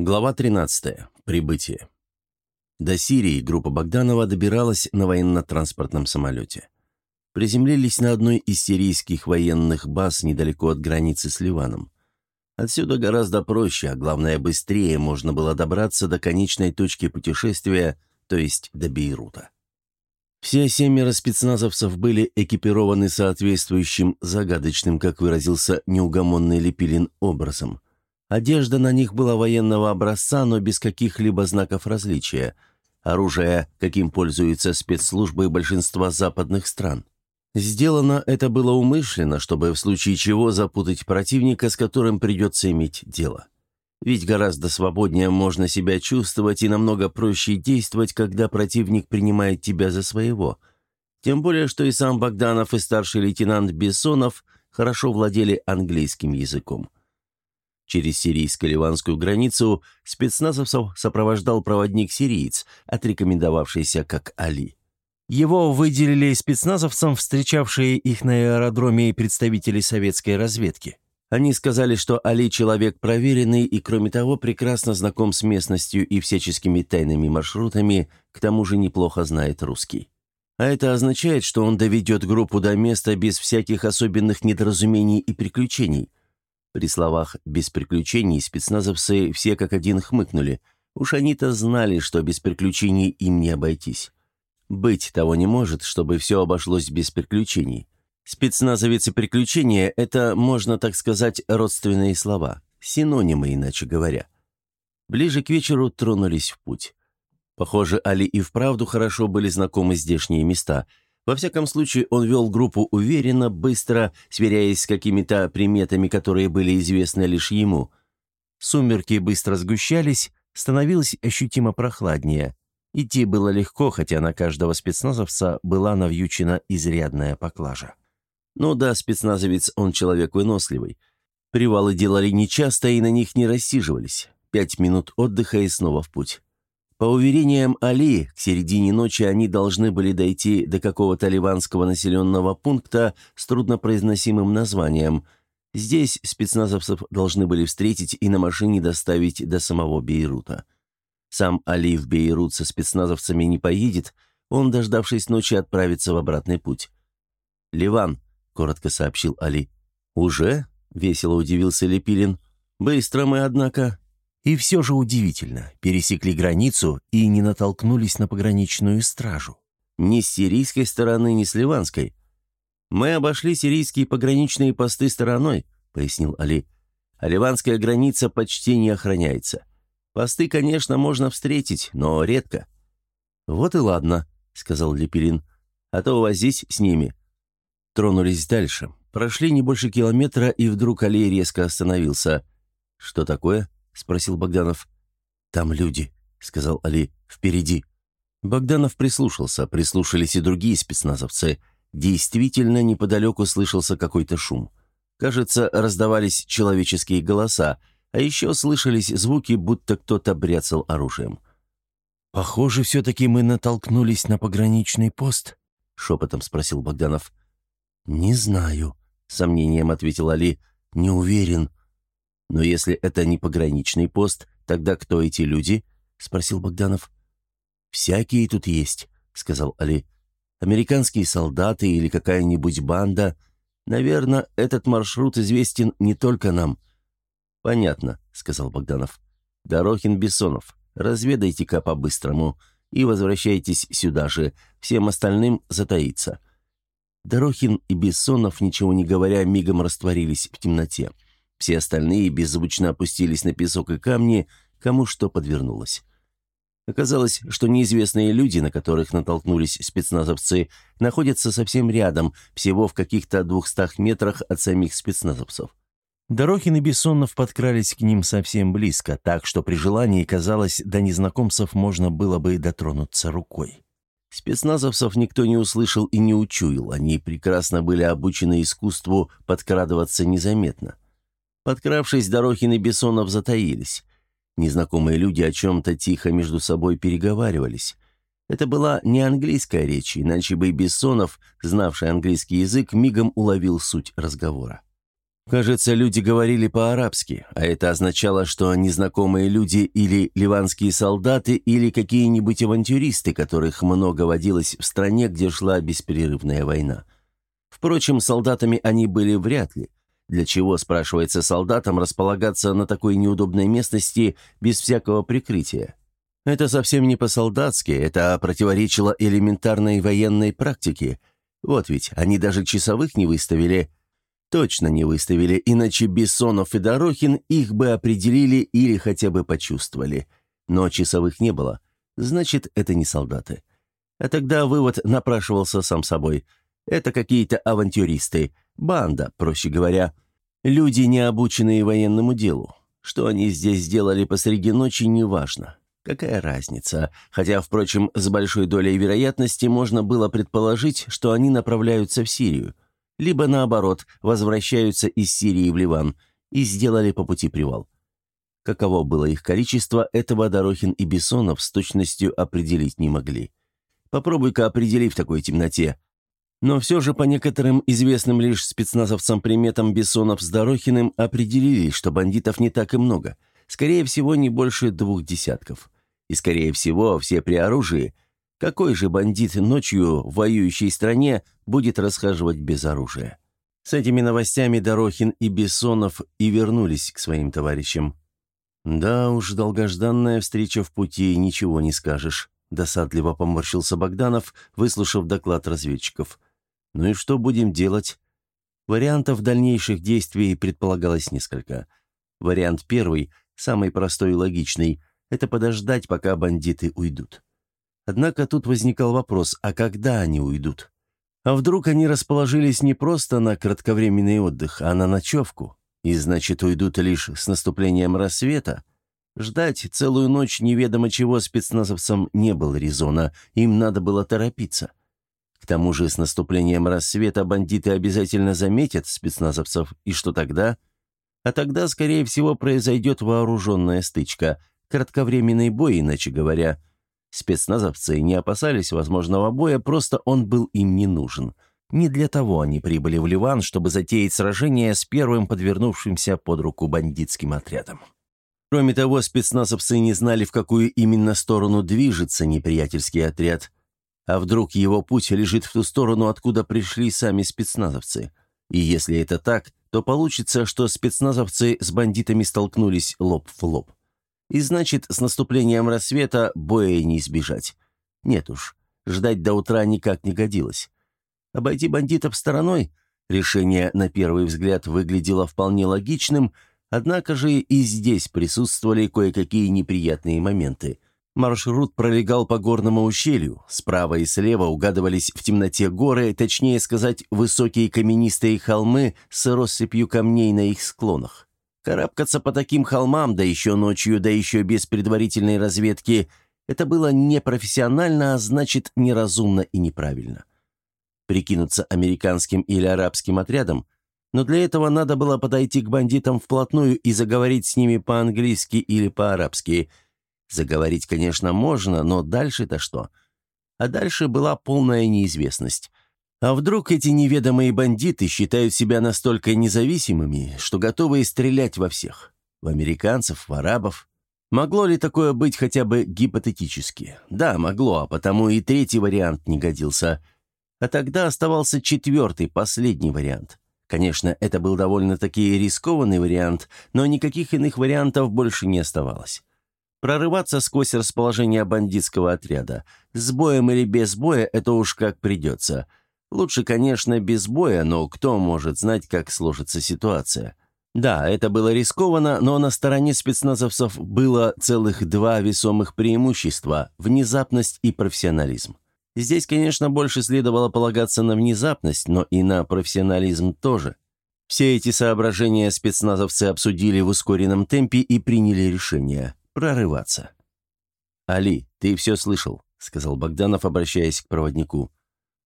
Глава 13. Прибытие. До Сирии группа Богданова добиралась на военно-транспортном самолете. Приземлились на одной из сирийских военных баз недалеко от границы с Ливаном. Отсюда гораздо проще, а главное быстрее можно было добраться до конечной точки путешествия, то есть до Бейрута. Все семеро спецназовцев были экипированы соответствующим загадочным, как выразился неугомонный Лепилин, образом – Одежда на них была военного образца, но без каких-либо знаков различия. Оружие, каким пользуются спецслужбы большинства западных стран. Сделано это было умышленно, чтобы в случае чего запутать противника, с которым придется иметь дело. Ведь гораздо свободнее можно себя чувствовать и намного проще действовать, когда противник принимает тебя за своего. Тем более, что и сам Богданов, и старший лейтенант Бессонов хорошо владели английским языком. Через сирийско-ливанскую границу спецназовцев сопровождал проводник-сириец, отрекомендовавшийся как Али. Его выделили спецназовцам, встречавшие их на аэродроме представители советской разведки. Они сказали, что Али человек проверенный и, кроме того, прекрасно знаком с местностью и всяческими тайными маршрутами, к тому же неплохо знает русский. А это означает, что он доведет группу до места без всяких особенных недоразумений и приключений – при словах «без приключений» спецназовцы все как один хмыкнули. Уж они-то знали, что без приключений им не обойтись. Быть того не может, чтобы все обошлось без приключений. Спецназовец и приключения – это, можно так сказать, родственные слова, синонимы, иначе говоря. Ближе к вечеру тронулись в путь. Похоже, Али и вправду хорошо были знакомы здешние места – во всяком случае, он вел группу уверенно, быстро, сверяясь с какими-то приметами, которые были известны лишь ему. Сумерки быстро сгущались, становилось ощутимо прохладнее. Идти было легко, хотя на каждого спецназовца была навьючена изрядная поклажа. Ну да, спецназовец, он человек выносливый. Привалы делали нечасто и на них не рассиживались. Пять минут отдыха и снова в путь. По уверениям Али, к середине ночи они должны были дойти до какого-то ливанского населенного пункта с труднопроизносимым названием. Здесь спецназовцев должны были встретить и на машине доставить до самого Бейрута. Сам Али в Бейрут со спецназовцами не поедет, он, дождавшись ночи, отправится в обратный путь. «Ливан», — коротко сообщил Али. «Уже?» — весело удивился Лепилин. «Быстро мы, однако». И все же удивительно, пересекли границу и не натолкнулись на пограничную стражу. Ни с сирийской стороны, ни с ливанской. «Мы обошли сирийские пограничные посты стороной», — пояснил Али. «А ливанская граница почти не охраняется. Посты, конечно, можно встретить, но редко». «Вот и ладно», — сказал Лепелин. «А то возись с ними». Тронулись дальше. Прошли не больше километра, и вдруг Али резко остановился. «Что такое?» — спросил Богданов. «Там люди», — сказал Али, — «впереди». Богданов прислушался, прислушались и другие спецназовцы. Действительно, неподалеку слышался какой-то шум. Кажется, раздавались человеческие голоса, а еще слышались звуки, будто кто-то бряцал оружием. «Похоже, все-таки мы натолкнулись на пограничный пост», — шепотом спросил Богданов. «Не знаю», — сомнением ответил Али. «Не уверен. «Но если это не пограничный пост, тогда кто эти люди?» — спросил Богданов. «Всякие тут есть», — сказал Али. «Американские солдаты или какая-нибудь банда. Наверное, этот маршрут известен не только нам». «Понятно», — сказал Богданов. «Дорохин-Бессонов, разведайте-ка по-быстрому и возвращайтесь сюда же, всем остальным затаиться». Дорохин и Бессонов, ничего не говоря, мигом растворились в темноте. Все остальные беззвучно опустились на песок и камни, кому что подвернулось. Оказалось, что неизвестные люди, на которых натолкнулись спецназовцы, находятся совсем рядом, всего в каких-то двухстах метрах от самих спецназовцев. Дорохин и Бессонов подкрались к ним совсем близко, так что при желании, казалось, до незнакомцев можно было бы дотронуться рукой. Спецназовцев никто не услышал и не учуял, они прекрасно были обучены искусству подкрадываться незаметно. Подкравшись, Дорохин и Бессонов затаились. Незнакомые люди о чем-то тихо между собой переговаривались. Это была не английская речь, иначе бы Бессонов, знавший английский язык, мигом уловил суть разговора. Кажется, люди говорили по-арабски, а это означало, что незнакомые люди или ливанские солдаты, или какие-нибудь авантюристы, которых много водилось в стране, где шла беспрерывная война. Впрочем, солдатами они были вряд ли. Для чего, спрашивается солдатам, располагаться на такой неудобной местности без всякого прикрытия? Это совсем не по-солдатски, это противоречило элементарной военной практике. Вот ведь, они даже часовых не выставили, Точно не выставили, иначе Бессонов и Дорохин их бы определили или хотя бы почувствовали. Но часовых не было. Значит, это не солдаты. А тогда вывод напрашивался сам собой. Это какие-то авантюристы, банда, проще говоря. Люди, не обученные военному делу. Что они здесь сделали посреди ночи, неважно. Какая разница? Хотя, впрочем, с большой долей вероятности можно было предположить, что они направляются в Сирию либо, наоборот, возвращаются из Сирии в Ливан и сделали по пути привал. Каково было их количество, этого Дорохин и Бессонов с точностью определить не могли. Попробуй-ка определи в такой темноте. Но все же по некоторым известным лишь спецназовцам приметам Бессонов с Дорохиным определили, что бандитов не так и много. Скорее всего, не больше двух десятков. И, скорее всего, все при оружии – какой же бандит ночью в воюющей стране будет расхаживать без оружия? С этими новостями Дорохин и Бессонов и вернулись к своим товарищам. «Да уж, долгожданная встреча в пути, ничего не скажешь», – досадливо поморщился Богданов, выслушав доклад разведчиков. «Ну и что будем делать?» Вариантов дальнейших действий предполагалось несколько. Вариант первый, самый простой и логичный – это подождать, пока бандиты уйдут. Однако тут возникал вопрос, а когда они уйдут? А вдруг они расположились не просто на кратковременный отдых, а на ночевку? И значит, уйдут лишь с наступлением рассвета? Ждать целую ночь неведомо чего спецназовцам не было резона, им надо было торопиться. Тому же с наступлением рассвета бандиты обязательно заметят спецназовцев, и что тогда? А тогда, скорее всего, произойдет вооруженная стычка, кратковременный бой, иначе говоря – Спецназовцы не опасались возможного боя, просто он был им не нужен. Не для того они прибыли в Ливан, чтобы затеять сражение с первым подвернувшимся под руку бандитским отрядом. Кроме того, спецназовцы не знали, в какую именно сторону движется неприятельский отряд. А вдруг его путь лежит в ту сторону, откуда пришли сами спецназовцы? И если это так, то получится, что спецназовцы с бандитами столкнулись лоб в лоб. И значит, с наступлением рассвета боя не избежать. Нет уж, ждать до утра никак не годилось. Обойти бандитов стороной? Решение, на первый взгляд, выглядело вполне логичным, однако же и здесь присутствовали кое-какие неприятные моменты. Маршрут пролегал по горному ущелью, справа и слева угадывались в темноте горы, точнее сказать, высокие каменистые холмы с россыпью камней на их склонах. Карабкаться по таким холмам, да еще ночью, да еще без предварительной разведки, это было непрофессионально, а значит, неразумно и неправильно. Прикинуться американским или арабским отрядом, но для этого надо было подойти к бандитам вплотную и заговорить с ними по-английски или по-арабски. Заговорить, конечно, можно, но дальше-то что? А дальше была полная неизвестность. А вдруг эти неведомые бандиты считают себя настолько независимыми, что готовы стрелять во всех? В американцев, в арабов? Могло ли такое быть хотя бы гипотетически? Да, могло, а потому и третий вариант не годился. А тогда оставался четвертый, последний вариант. Конечно, это был довольно-таки рискованный вариант, но никаких иных вариантов больше не оставалось. Прорываться сквозь расположение бандитского отряда. С боем или без боя – это уж как придется – Лучше, конечно, без боя, но кто может знать, как сложится ситуация? Да, это было рискованно, но на стороне спецназовцев было целых два весомых преимущества – внезапность и профессионализм. Здесь, конечно, больше следовало полагаться на внезапность, но и на профессионализм тоже. Все эти соображения спецназовцы обсудили в ускоренном темпе и приняли решение – прорываться. «Али, ты все слышал», – сказал Богданов, обращаясь к проводнику.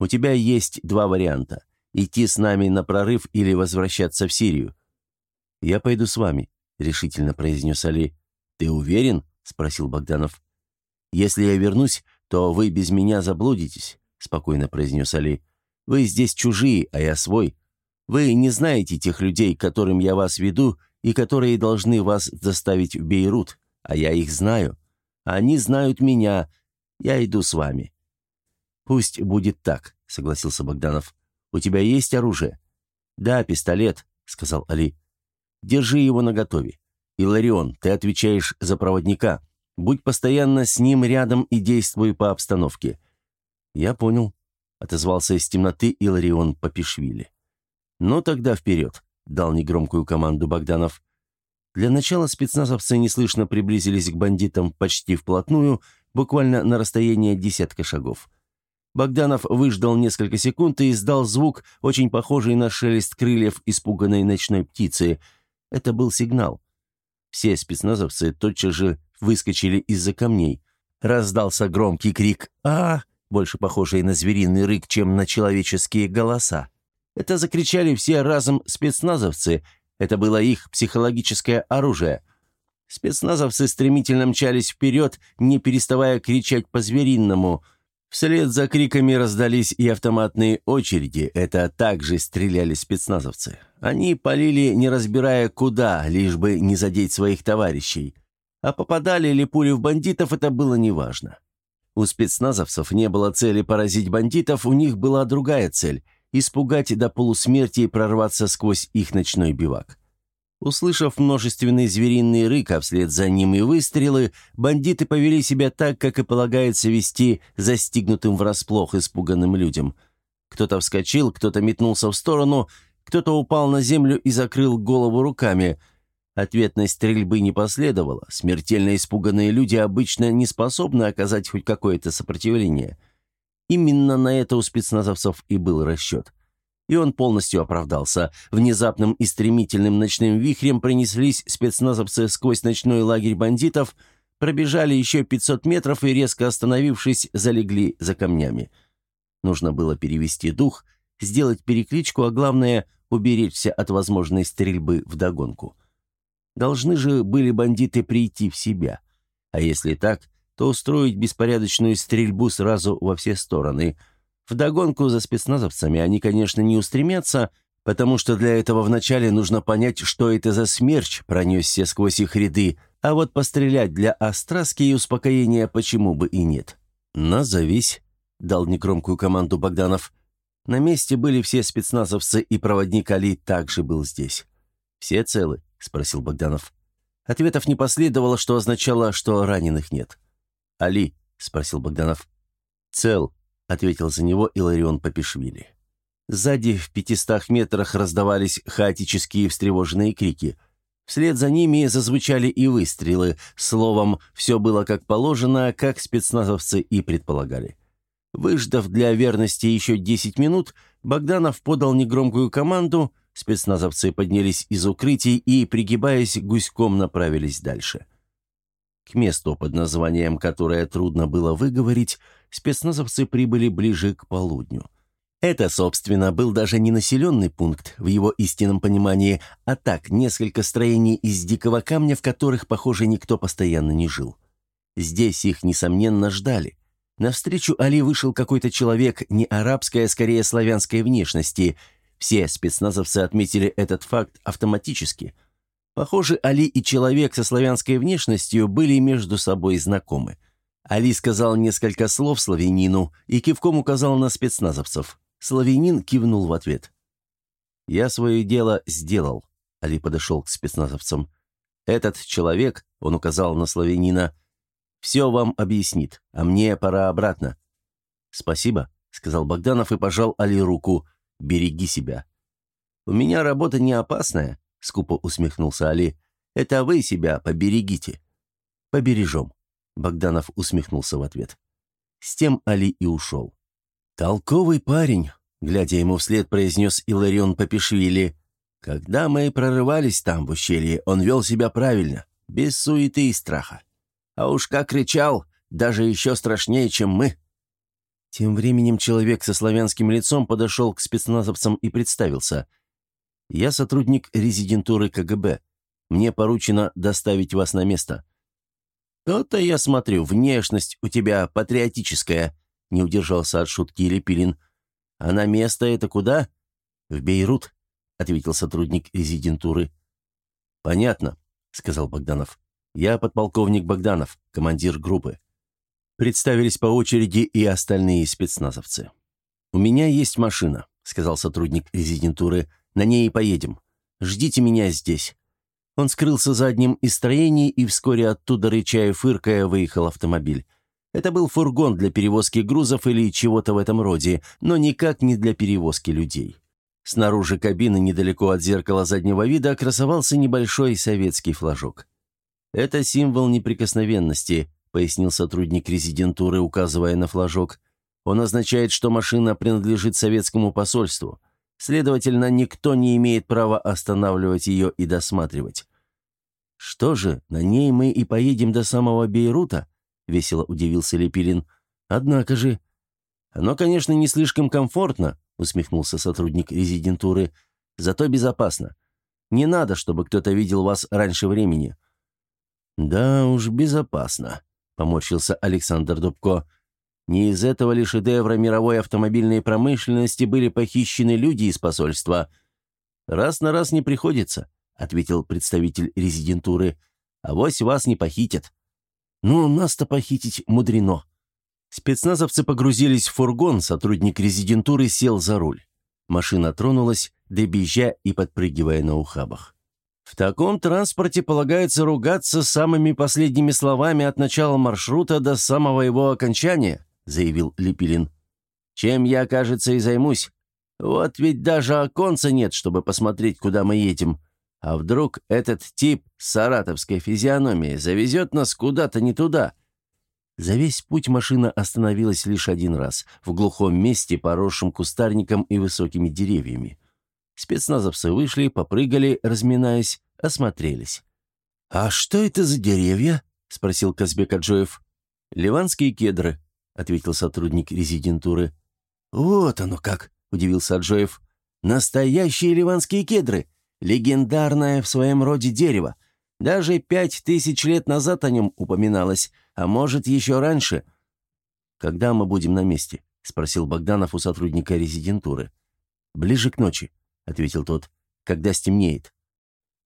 У тебя есть два варианта – идти с нами на прорыв или возвращаться в Сирию». «Я пойду с вами», – решительно произнес Али. «Ты уверен?» – спросил Богданов. «Если я вернусь, то вы без меня заблудитесь», – спокойно произнес Али. «Вы здесь чужие, а я свой. Вы не знаете тех людей, которым я вас веду, и которые должны вас доставить в Бейрут, а я их знаю. Они знают меня. Я иду с вами». «Пусть будет так», — согласился Богданов. «У тебя есть оружие?» «Да, пистолет», — сказал Али. «Держи его наготове. Иларион, ты отвечаешь за проводника. Будь постоянно с ним рядом и действуй по обстановке». «Я понял», — отозвался из темноты Иларион Папишвили. «Ну тогда вперед», — дал негромкую команду Богданов. Для начала спецназовцы неслышно приблизились к бандитам почти вплотную, буквально на расстояние десятка шагов. Богданов выждал несколько секунд и издал звук, очень похожий на шелест крыльев испуганной ночной птицы. Это был сигнал. Все спецназовцы тотчас же выскочили из-за камней. Раздался громкий крик «А!», больше похожий на звериный рык, чем на человеческие голоса. Это закричали все разом спецназовцы. Это было их психологическое оружие. Спецназовцы стремительно мчались вперед, не переставая кричать по-звериному – Вслед за криками раздались и автоматные очереди. Это также стреляли спецназовцы. Они полили, не разбирая куда, лишь бы не задеть своих товарищей. А попадали ли пули в бандитов, это было неважно. У спецназовцев не было цели поразить бандитов, у них была другая цель – испугать до полусмерти и прорваться сквозь их ночной бивак. Услышав множественный звериный рык, а вслед за ним и выстрелы, бандиты повели себя так, как и полагается вести застигнутым врасплох испуганным людям. Кто-то вскочил, кто-то метнулся в сторону, кто-то упал на землю и закрыл голову руками. Ответной стрельбы не последовало. Смертельно испуганные люди обычно не способны оказать хоть какое-то сопротивление. Именно на это у спецназовцев и был расчет. И он полностью оправдался. Внезапным и стремительным ночным вихрем принеслись спецназовцы сквозь ночной лагерь бандитов, пробежали еще 500 метров и, резко остановившись, залегли за камнями. Нужно было перевести дух, сделать перекличку, а главное — уберечься от возможной стрельбы вдогонку. Должны же были бандиты прийти в себя. А если так, то устроить беспорядочную стрельбу сразу во все стороны — Вдогонку за спецназовцами они, конечно, не устремятся, потому что для этого вначале нужно понять, что это за смерч пронесся сквозь их ряды, а вот пострелять для остраски и успокоения почему бы и нет. «Назовись», — дал негромкую команду Богданов. На месте были все спецназовцы, и проводник Али также был здесь. «Все целы?» — спросил Богданов. Ответов не последовало, что означало, что раненых нет. «Али?» — спросил Богданов. «Цел», ответил за него Иларион Папишвили. Сзади в пятистах метрах раздавались хаотические встревоженные крики. Вслед за ними зазвучали и выстрелы. Словом, все было как положено, как спецназовцы и предполагали. Выждав для верности еще 10 минут, Богданов подал негромкую команду, спецназовцы поднялись из укрытий и, пригибаясь, гуськом направились дальше. К месту под названием, которое трудно было выговорить, спецназовцы прибыли ближе к полудню. Это, собственно, был даже не населенный пункт в его истинном понимании, а так, несколько строений из дикого камня, в которых, похоже, никто постоянно не жил. Здесь их, несомненно, ждали. Навстречу Али вышел какой-то человек не арабской, а скорее славянской внешности. Все спецназовцы отметили этот факт автоматически – Похоже, Али и человек со славянской внешностью были между собой знакомы. Али сказал несколько слов славянину и кивком указал на спецназовцев. Славянин кивнул в ответ. «Я свое дело сделал», — Али подошел к спецназовцам. «Этот человек», — он указал на славянина, — «все вам объяснит, а мне пора обратно». «Спасибо», — сказал Богданов и пожал Али руку. «Береги себя». «У меня работа не опасная», — скупо усмехнулся Али. «Это вы себя поберегите». «Побережем», — Богданов усмехнулся в ответ. С тем Али и ушел. «Толковый парень», — глядя ему вслед, произнес Иларион Папишвили. «Когда мы прорывались там, в ущелье, он вел себя правильно, без суеты и страха. А уж как кричал, даже еще страшнее, чем мы». Тем временем человек со славянским лицом подошел к спецназовцам и представился — я сотрудник резидентуры КГБ. Мне поручено доставить вас на место». «То-то я смотрю, внешность у тебя патриотическая», — не удержался от шутки Лепилин. «А на место это куда?» «В Бейрут. ответил сотрудник резидентуры. «Понятно», — сказал Богданов. «Я подполковник Богданов, командир группы». Представились по очереди и остальные спецназовцы. «У меня есть машина», — сказал сотрудник резидентуры. «На ней и поедем. Ждите меня здесь». Он скрылся за одним из строений, и вскоре оттуда, рыча и фыркая, выехал автомобиль. Это был фургон для перевозки грузов или чего-то в этом роде, но никак не для перевозки людей. Снаружи кабины, недалеко от зеркала заднего вида, красовался небольшой советский флажок. «Это символ неприкосновенности», — пояснил сотрудник резидентуры, указывая на флажок. «Он означает, что машина принадлежит советскому посольству. Следовательно, никто не имеет права останавливать ее и досматривать». «Что же, на ней мы и поедем до самого Бейрута?» — весело удивился Лепилин. «Однако же...» «Оно, конечно, не слишком комфортно», усмехнулся сотрудник резидентуры. «Зато безопасно. Не надо, чтобы кто-то видел вас раньше времени». «Да уж, безопасно», — поморщился Александр Дубко. «Не из этого ли шедевра мировой автомобильной промышленности были похищены люди из посольства?» «Раз на раз не приходится», — ответил представитель резидентуры. «Авось вас не похитят». «Ну, нас-то похитить мудрено», Спецназовцы погрузились в фургон, сотрудник резидентуры сел за руль. Машина тронулась, дребезжа и подпрыгивая на ухабах. «В таком транспорте полагается ругаться самыми последними словами от начала маршрута до самого его окончания», заявил Липилин. «Чем я, кажется, и займусь. Вот ведь даже оконца нет, чтобы посмотреть, куда мы едем. А вдруг этот тип саратовской физиономией завезет нас куда-то не туда?» За весь путь машина остановилась лишь один раз, в глухом месте, поросшем кустарником и высокими деревьями. Спецназовцы вышли, попрыгали, разминаясь, осмотрелись. «А что это за деревья?» — спросил Казбек Аджоев. «Ливанские кедры», — ответил сотрудник резидентуры. «Вот оно как!» — удивился Аджоев. «Настоящие ливанские кедры! Легендарное в своем роде дерево! Даже пять тысяч лет назад о нем упоминалось, а может, еще раньше. «Когда мы будем на месте?» — спросил Богданов у сотрудника резидентуры. «Ближе к ночи», — ответил тот, — «когда стемнеет».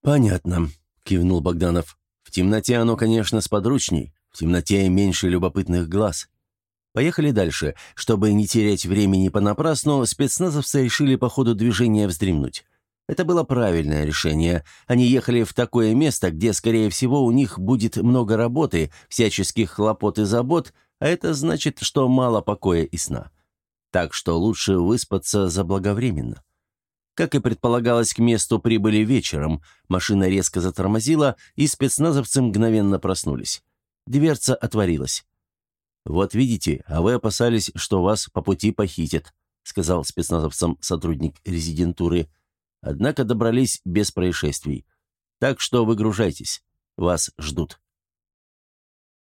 «Понятно», — кивнул Богданов. «В темноте оно, конечно, сподручней, в темноте меньше любопытных глаз». Поехали дальше. Чтобы не терять времени понапрасну, спецназовцы решили по ходу движения вздремнуть. Это было правильное решение. Они ехали в такое место, где, скорее всего, у них будет много работы, всяческих хлопот и забот, а это значит, что мало покоя и сна. Так что лучше выспаться заблаговременно. Как и предполагалось, к месту прибыли вечером. Машина резко затормозила, и спецназовцы мгновенно проснулись. Дверца отворилась. «Вот видите, а вы опасались, что вас по пути похитят», сказал спецназовцам сотрудник резидентуры – Однако добрались без происшествий. Так что выгружайтесь. Вас ждут.